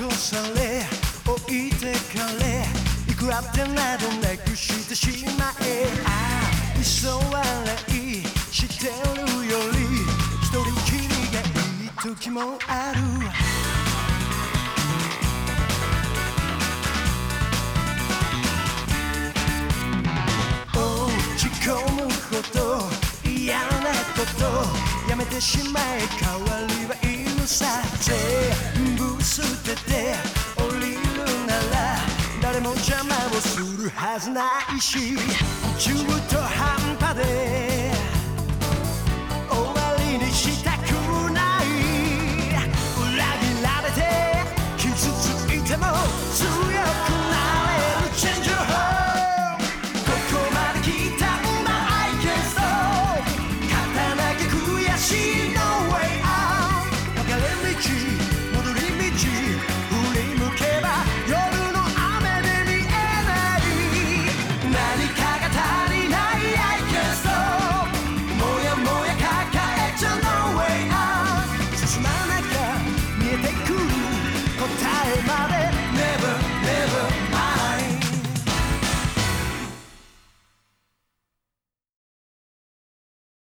残され置いてかれいくらってなどなくしてしまえ。ああ急わないしてるより一人きりがいい時もある。落ち込むほど嫌なことやめてしまえ。代わりはいるさ全邪魔をするはずないし中途半 No way out 進まなきゃ見えてくる答えまで。